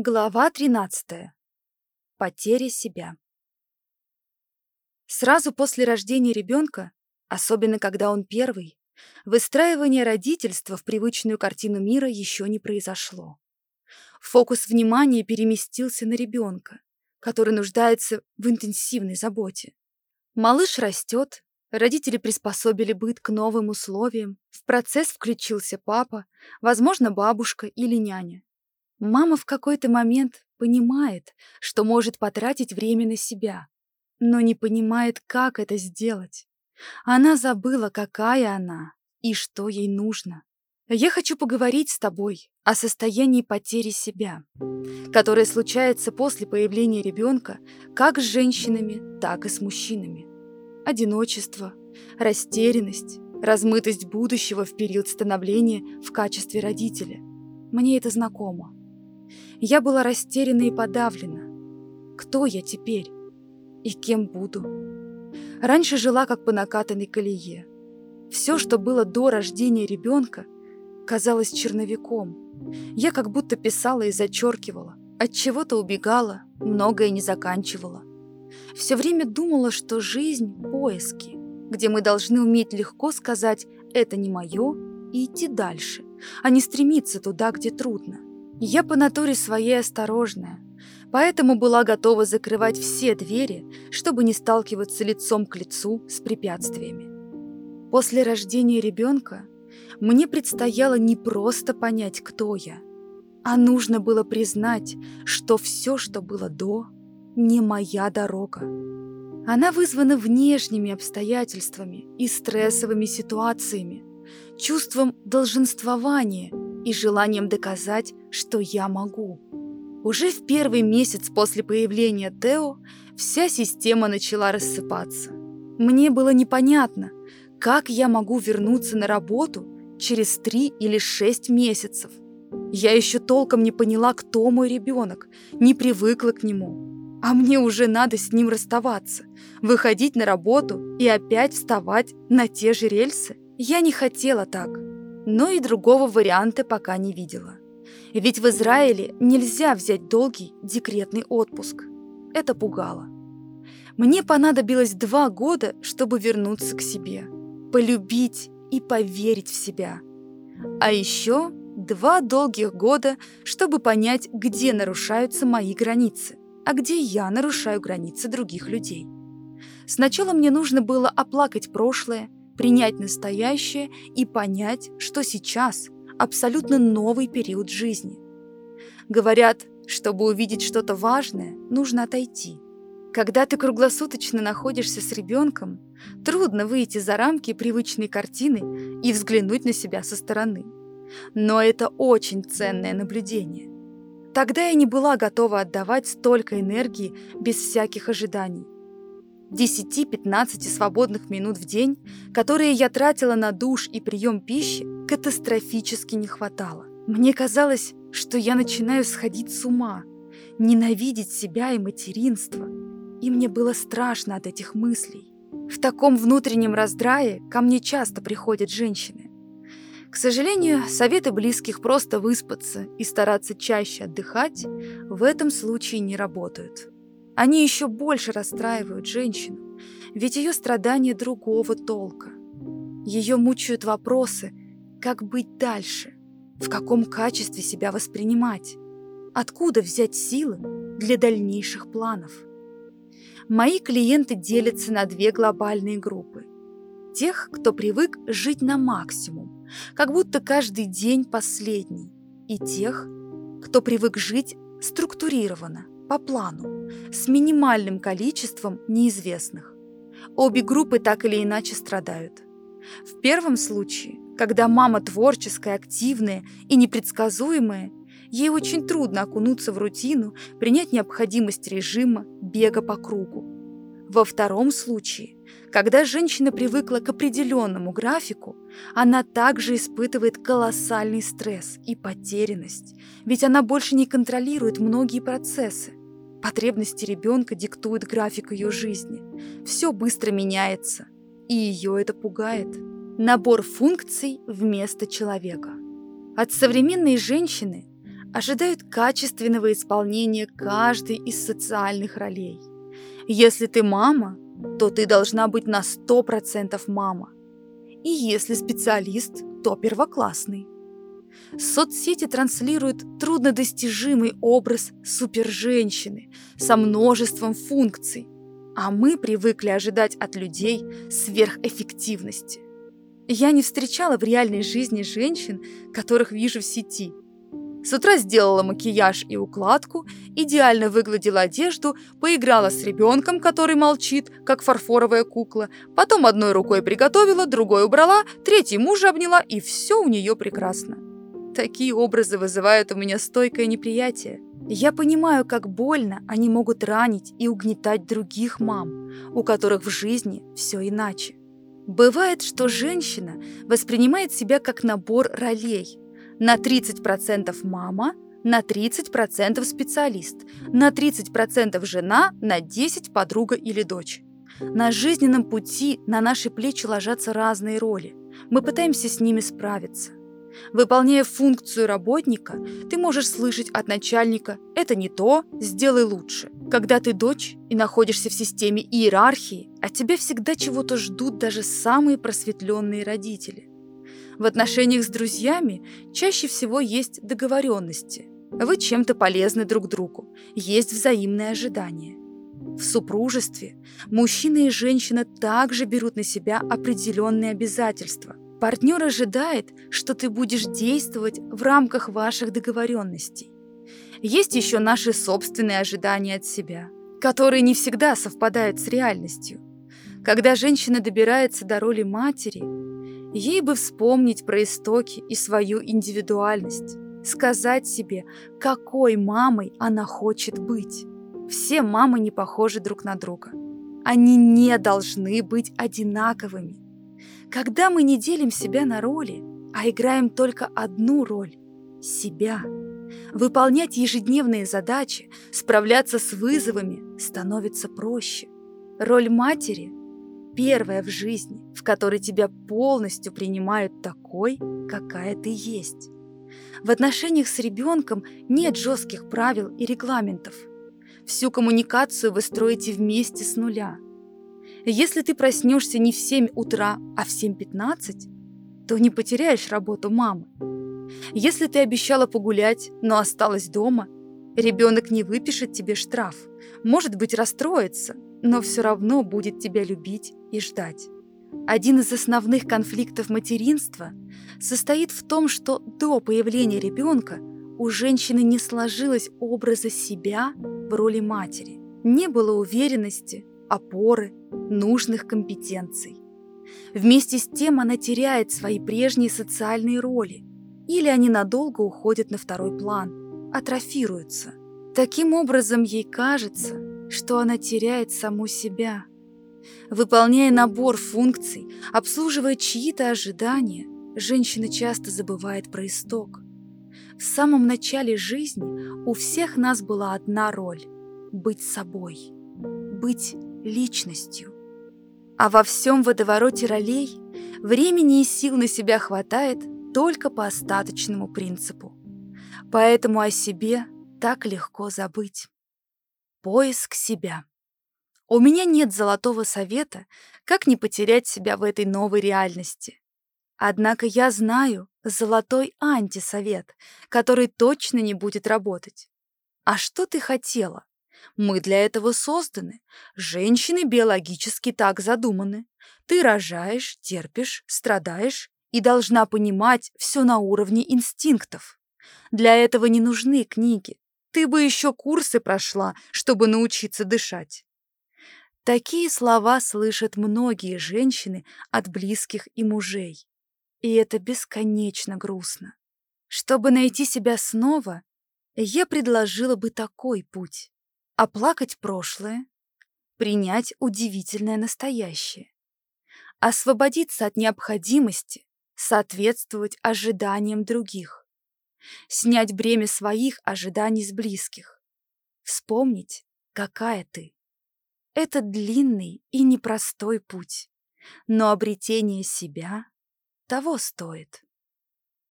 Глава 13. Потеря себя. Сразу после рождения ребенка, особенно когда он первый, выстраивание родительства в привычную картину мира еще не произошло. Фокус внимания переместился на ребенка, который нуждается в интенсивной заботе. Малыш растет, родители приспособили быт к новым условиям, в процесс включился папа, возможно, бабушка или няня. Мама в какой-то момент понимает, что может потратить время на себя, но не понимает, как это сделать. Она забыла, какая она и что ей нужно. Я хочу поговорить с тобой о состоянии потери себя, которое случается после появления ребенка как с женщинами, так и с мужчинами. Одиночество, растерянность, размытость будущего в период становления в качестве родителя. Мне это знакомо. Я была растеряна и подавлена. Кто я теперь? И кем буду? Раньше жила как по накатанной колее. Все, что было до рождения ребенка, казалось черновиком. Я как будто писала и зачеркивала, от чего-то убегала, многое не заканчивала. Все время думала, что жизнь — поиски, где мы должны уметь легко сказать «это не мое» и идти дальше, а не стремиться туда, где трудно. Я по натуре своей осторожная, поэтому была готова закрывать все двери, чтобы не сталкиваться лицом к лицу с препятствиями. После рождения ребенка мне предстояло не просто понять, кто я, а нужно было признать, что все, что было до, не моя дорога. Она вызвана внешними обстоятельствами и стрессовыми ситуациями, чувством долженствования и желанием доказать, что я могу. Уже в первый месяц после появления Тео вся система начала рассыпаться. Мне было непонятно, как я могу вернуться на работу через три или шесть месяцев. Я еще толком не поняла, кто мой ребенок, не привыкла к нему. А мне уже надо с ним расставаться, выходить на работу и опять вставать на те же рельсы. Я не хотела так, но и другого варианта пока не видела. Ведь в Израиле нельзя взять долгий декретный отпуск. Это пугало. Мне понадобилось два года, чтобы вернуться к себе, полюбить и поверить в себя. А еще два долгих года, чтобы понять, где нарушаются мои границы, а где я нарушаю границы других людей. Сначала мне нужно было оплакать прошлое, принять настоящее и понять, что сейчас абсолютно новый период жизни. Говорят, чтобы увидеть что-то важное, нужно отойти. Когда ты круглосуточно находишься с ребенком, трудно выйти за рамки привычной картины и взглянуть на себя со стороны. Но это очень ценное наблюдение. Тогда я не была готова отдавать столько энергии без всяких ожиданий. 10-15 свободных минут в день, которые я тратила на душ и прием пищи, катастрофически не хватало. Мне казалось, что я начинаю сходить с ума, ненавидеть себя и материнство, и мне было страшно от этих мыслей. В таком внутреннем раздрае ко мне часто приходят женщины. К сожалению, советы близких просто выспаться и стараться чаще отдыхать в этом случае не работают. Они еще больше расстраивают женщину, ведь ее страдания другого толка. Ее мучают вопросы, как быть дальше, в каком качестве себя воспринимать, откуда взять силы для дальнейших планов. Мои клиенты делятся на две глобальные группы. Тех, кто привык жить на максимум, как будто каждый день последний, и тех, кто привык жить структурированно, по плану, с минимальным количеством неизвестных. Обе группы так или иначе страдают. В первом случае, когда мама творческая, активная и непредсказуемая, ей очень трудно окунуться в рутину, принять необходимость режима бега по кругу. Во втором случае, когда женщина привыкла к определенному графику, она также испытывает колоссальный стресс и потерянность, ведь она больше не контролирует многие процессы. Потребности ребенка диктуют график ее жизни. Все быстро меняется, и ее это пугает. Набор функций вместо человека. От современной женщины ожидают качественного исполнения каждой из социальных ролей. Если ты мама, то ты должна быть на 100% мама. И если специалист, то первоклассный. Соцсети транслируют труднодостижимый образ суперженщины со множеством функций, а мы привыкли ожидать от людей сверхэффективности. Я не встречала в реальной жизни женщин, которых вижу в сети – с утра сделала макияж и укладку, идеально выгладила одежду, поиграла с ребенком, который молчит, как фарфоровая кукла, потом одной рукой приготовила, другой убрала, третий мужа обняла, и все у нее прекрасно. Такие образы вызывают у меня стойкое неприятие. Я понимаю, как больно они могут ранить и угнетать других мам, у которых в жизни все иначе. Бывает, что женщина воспринимает себя как набор ролей – на 30% мама, на 30% специалист, на 30% жена, на 10% подруга или дочь. На жизненном пути на наши плечи ложатся разные роли. Мы пытаемся с ними справиться. Выполняя функцию работника, ты можешь слышать от начальника «это не то, сделай лучше». Когда ты дочь и находишься в системе иерархии, от тебя всегда чего-то ждут даже самые просветленные родители. В отношениях с друзьями чаще всего есть договоренности. Вы чем-то полезны друг другу, есть взаимные ожидания. В супружестве мужчина и женщина также берут на себя определенные обязательства. Партнер ожидает, что ты будешь действовать в рамках ваших договоренностей. Есть еще наши собственные ожидания от себя, которые не всегда совпадают с реальностью. Когда женщина добирается до роли матери, Ей бы вспомнить про истоки и свою индивидуальность, сказать себе, какой мамой она хочет быть. Все мамы не похожи друг на друга. Они не должны быть одинаковыми. Когда мы не делим себя на роли, а играем только одну роль – себя, выполнять ежедневные задачи, справляться с вызовами становится проще. Роль матери первая в жизни, в которой тебя полностью принимают такой, какая ты есть. В отношениях с ребенком нет жестких правил и регламентов. Всю коммуникацию вы строите вместе с нуля. Если ты проснешься не в 7 утра, а в 7.15, то не потеряешь работу мамы. Если ты обещала погулять, но осталась дома, ребенок не выпишет тебе штраф, может быть расстроится, но все равно будет тебя любить и ждать. Один из основных конфликтов материнства состоит в том, что до появления ребенка у женщины не сложилось образа себя в роли матери. Не было уверенности, опоры, нужных компетенций. Вместе с тем она теряет свои прежние социальные роли, или они надолго уходят на второй план, атрофируются. Таким образом, ей кажется, что она теряет саму себя. Выполняя набор функций, обслуживая чьи-то ожидания, женщина часто забывает про исток. В самом начале жизни у всех нас была одна роль – быть собой, быть личностью. А во всем водовороте ролей времени и сил на себя хватает только по остаточному принципу. Поэтому о себе так легко забыть. Поиск себя. У меня нет золотого совета, как не потерять себя в этой новой реальности. Однако я знаю золотой антисовет, который точно не будет работать. А что ты хотела? Мы для этого созданы. Женщины биологически так задуманы. Ты рожаешь, терпишь, страдаешь и должна понимать все на уровне инстинктов. Для этого не нужны книги, ты бы еще курсы прошла, чтобы научиться дышать. Такие слова слышат многие женщины от близких и мужей. И это бесконечно грустно. Чтобы найти себя снова, я предложила бы такой путь. Оплакать прошлое, принять удивительное настоящее, освободиться от необходимости соответствовать ожиданиям других, снять бремя своих ожиданий с близких, вспомнить, какая ты. Это длинный и непростой путь, но обретение себя того стоит.